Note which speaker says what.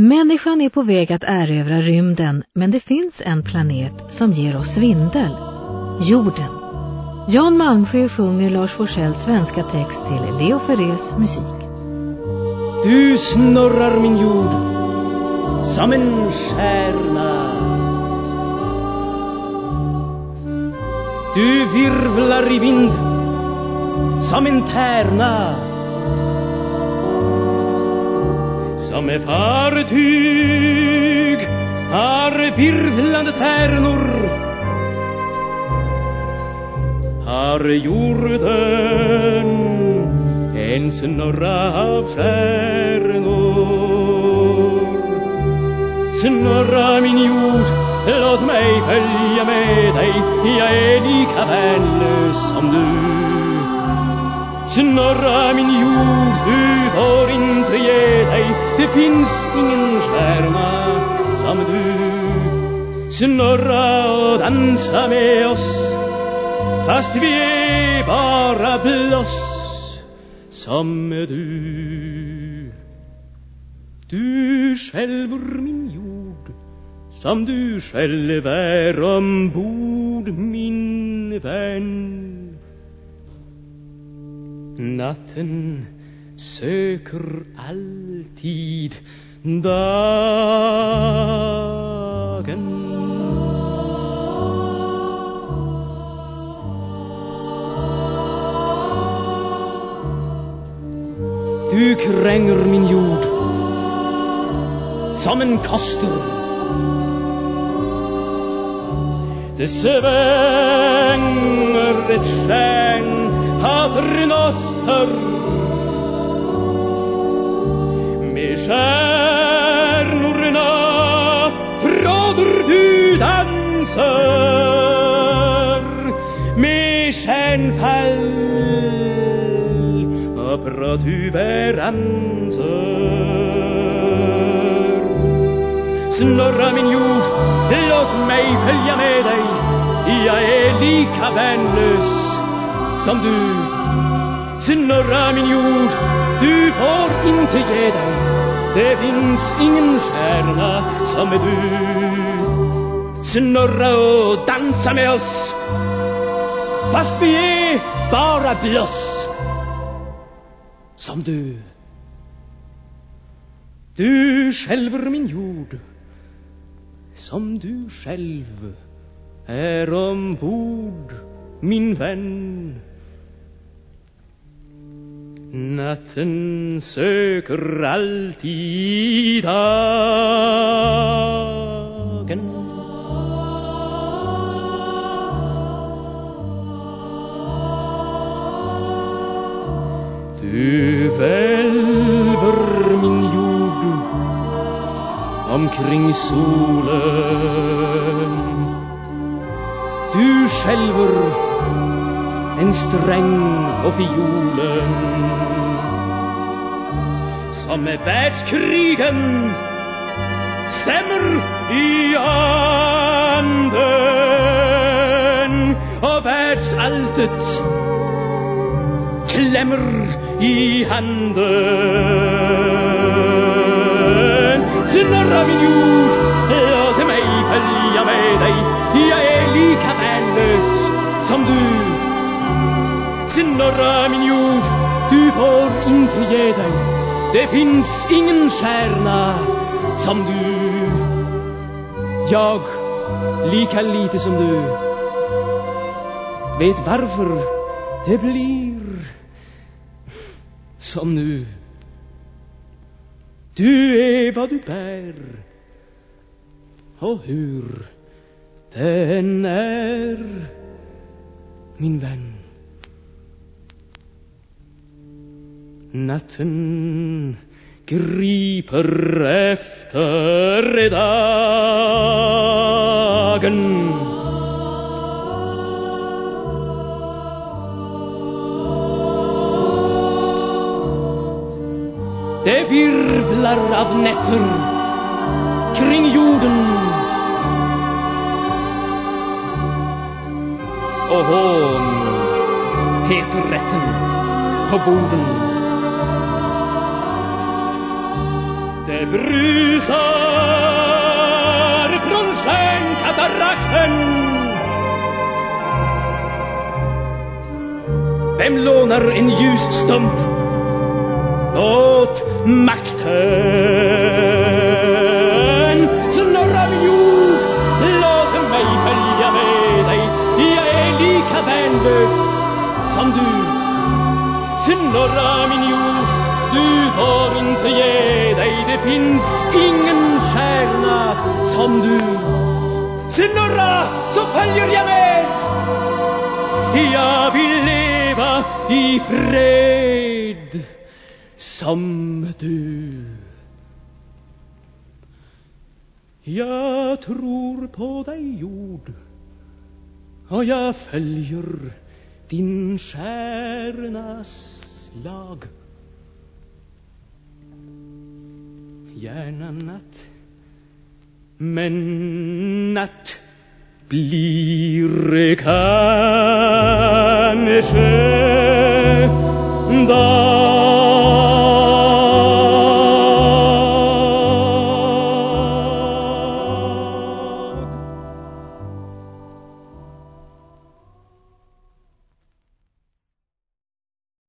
Speaker 1: Människan är på väg att erövra rymden men det finns en planet som ger oss svindel. Jorden. Jan Malmsjö sjunger Lars Forssells svenska text till Leo Ferrés musik.
Speaker 2: Du snurrar min jord som en stjärna Du virvlar i vind som en tärna som ett fartyg har virvlande tärnor Har jorden en snurra av stjärnor. Snurra min jord, låt mig följa med dig. Jag är lika värnlös som du. Snurra min jord, du får inte ge dig. Det finns ingen stjärna som du. Snurra och dansa med oss Fast vi är bara bloss som du. Du själv, skälver min jord som du själv är ombord min vän. Natten söker alltid dagen. Du kränger min jord som en koster Det svänger ett stjärn paternoster Med stjärnorna fråder du danser. Med stjärnfall protuberanser Snurra min jord, låt mig följa med dig. Jag är lika värnlös som du. Snurra min jord, du får inte ge dig Det finns ingen stjärna som är du. Snurra och dansa med oss. Fast vi är bara bloss som du. Du skälver min jord. Som du själv är ombord min vän. Natten söker alltid dagen Du välver min jord omkring solen. Du skälver en sträng på fiolen. Som med världskrigen stämmer i anden och världsalltet klämmer i handen. Snurra min jord, Snurra min jord, du får inte ge dig. Det finns ingen stjärna som du. Jag, lika lite som du Vet varför det blir som nu. Du är vad du bär och hur den är min vän. Natten griper efter dagen. Det virvlar av nätter kring jorden. Och hån heter rätten på borden Det brusar från stjärnkatarakten Vem lånar en ljusstump åt makten? Snurra min jord, låt mig följa med dig. Jag är lika värnlös som du. Snurra min jord, du får inte ge dig Det finns ingen stjärna som du. Snurra så följer jag med. Jag vill leva i fred som du. Jag tror på dig jord och jag följer din stjärnas lag. Gärna natt. Men natt blir kanske dag